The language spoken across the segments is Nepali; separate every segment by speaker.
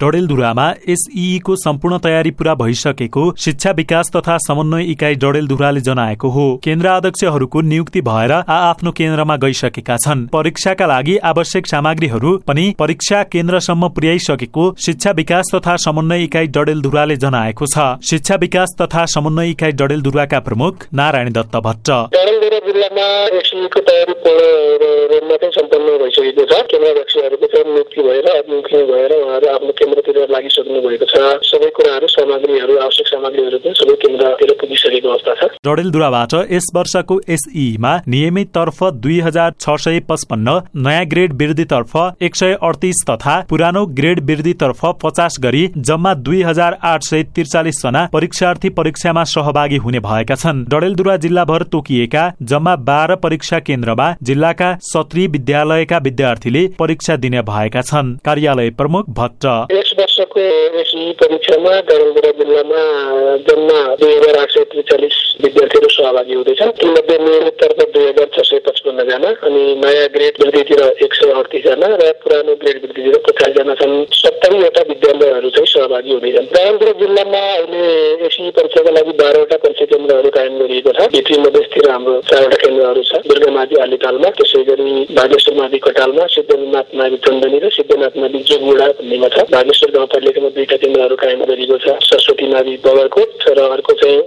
Speaker 1: डडेलधुरामा एसईको सम्पूर्ण तयारी पूरा भइसकेको शिक्षा विकास तथा समन्वय इकाइ डडेलधुराले जनाएको हो केन्द्र अध्यक्षहरूको नियुक्ति भएर आ आफ्नो केन्द्रमा गइसकेका छन् परीक्षाका लागि आवश्यक सामग्रीहरू पनि परीक्षा केन्द्रसम्म पुर्याइसकेको शिक्षा विकास तथा समन्वय इकाइ डडेलधुराले जनाएको छ शिक्षा विकास तथा समन्वय इकाइ डडेलधुराका प्रमुख नारायण दत्त भट्ट
Speaker 2: भइसकेको छ केन्द्र अध्यक्षहरूको चाहिँ नियुक्ति भएर अभिमुखी भएर उहाँहरू आफ्नो केन्द्रतिर लागिसक्नु भएको छ सबै कुराहरू सामग्रीहरू आवश्यक सामग्रीहरू पनि सबै केन्द्रतिर पुगिसकेको अवस्था छ
Speaker 1: डडेलधुराबाट यस वर्षको एसईमा नियमित तर्फ दुई हजार छ सय पचपन्न नयाँ ग्रेड वृद्धितर्फ एक सय अडतिस तथा पुरानो ग्रेड वृद्धितर्फ पचास गरी जम्मा दुई हजार आठ सय त्रिचालिस जना परीक्षार्थी परीक्षामा सहभागी हुने भएका छन्। डडेलधुरा जिल्लाभर तोकिएका जम्मा बाह्र परीक्षा केन्द्रमा जिल्लाका सत्री विद्यालयका विद्यार्थीले परीक्षा दिने भएका छन्। कार्यालय प्रमुख भट्ट।
Speaker 2: यस वर्षको परीक्षामा जिल्लामा जम्मा दुई हजार आठ सय त्रिचालिस सहभागी हुँदैछन् तीमध्ये नियमिततर्फ दुई हजार छ सय पचपन्नजना अनि नयाँ ग्रेड वृद्धितिर एक सय अडतिसजना र पुरानो ग्रेड वृद्धितिर पचासजना छन् सत्तरीवटा विद्यालयहरू चाहिँ सहभागी हुँदैछन् डडेलधुरा जिल्लामा अहिले एसई परीक्षाका लागि बाह्रवटा परीक्षा केन्द्रहरू कायम गरिएको छ भित्री मधेसतिर हाम्रो चारवटा केन्द्रहरू छ दुर्गामाथि आलितालमा त्यसै गरी बागेश्वर माथि कटालमा सिद्धनाथ मावि चन्दनी र सिद्धनाथ मावि जोगुडा भन्नेमा छ बागेश्वर गाउँपालिकामा दुईटा केन्द्रहरू कायम गरिएको छ सरस्वती मावि बगरकोट र अर्को चाहिँ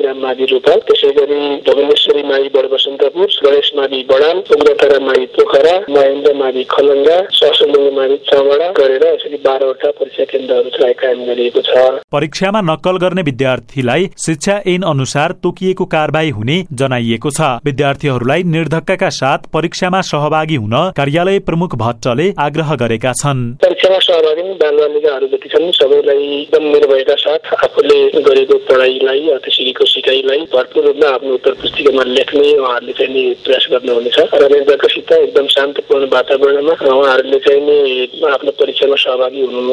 Speaker 2: ग्राम मावि रूपाल त्यसै गरी भुवनेश्वरी मावि बडबसन्तपुर गणेश मावि बडाल उग्रतारा मावि पोखरा महेन्द्र मावि खलङ्गा सरसुलुङ मावि चामडा गरेर यसरी बाह्रवटा परीक्षा केन्द्रहरू चाहिँ कायम गरिएको छ।
Speaker 1: परीक्षामा नक्कल गर्ने विद्यार्थीलाई शिक्षा ऐन अनुसार तोकिएको कारवाही हुने जनाइएको छ। विद्यार्थीहरूलाई निर्धक्कका साथ परीक्षामा सहभागी हुन कार्यालय प्रमुख भट्टले आग्रह गरेका छन्।
Speaker 2: परीक्षामा सहभागी बालबालिकाहरू जति छन् सबैलाई एकदम निर्भयका साथ आफूले गरेको पढाइलाई सिकेको सिकाइलाई भरपूर रूपमा आफ्नो उत्तर पुस्तिकामा लेख्ने उहाँहरूले चाहिँ नि प्रयास गर्नुहुनेछ। र निर्धकसित एकदम शान्तपूर्ण वातावरणमा उहाँहरूले चाहिँ नि आफ्नो परीक्षामा सहभागी हुनु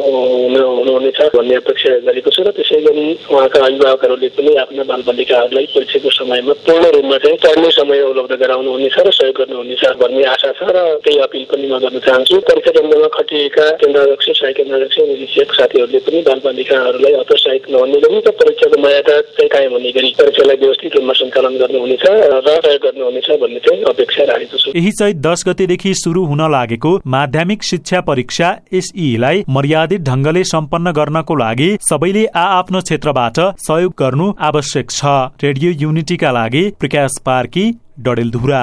Speaker 2: हुनुहुनेछ भन्ने अपेक्षा गरेको छु। र त्यसै गरी उहाँका अभिभावकहरूले पनि आफ्ना बालबालिकाहरूलाई परीक्षाको समयमा पूर्ण रूपमा चाहिँ पढ्ने समय उपलब्ध गराउनुहुनेछ र सहयोग गर्नुहुनेछ भन्ने आशा छ र त्यही अपिल पनि म गर्न चाहन्छु। परीक्षा केन्द्रमा खटिएका केन्द्र अध्यक्ष सहायक केन्द्र अध्यक्ष शिक्षक साथीहरूले पनि बालबालिकाहरूलाई हतोत्साहित नहुने गरी परीक्षाको मर्यादा चाहिँ कायम हुने गरी परीक्षालाई व्यवस्थित रूपमा सञ्चालन गर्नुहुनेछ र सहयोग गर्नुहुनेछ भन्ने चाहिँ अपेक्षा छु।
Speaker 1: यही दस गतेदेखि सुरु हुन लागेको माध्यमिक शिक्षा परीक्षा एसईलाई मर्यादित ढंगले सम्पन्न गर्नको लागि सबैले आ आफ्नो क्षेत्रबाट सहयोग गर्नु आवश्यक छ। रेडियो युनिटीका लागि प्रकाश पार्की डडेलधुरा।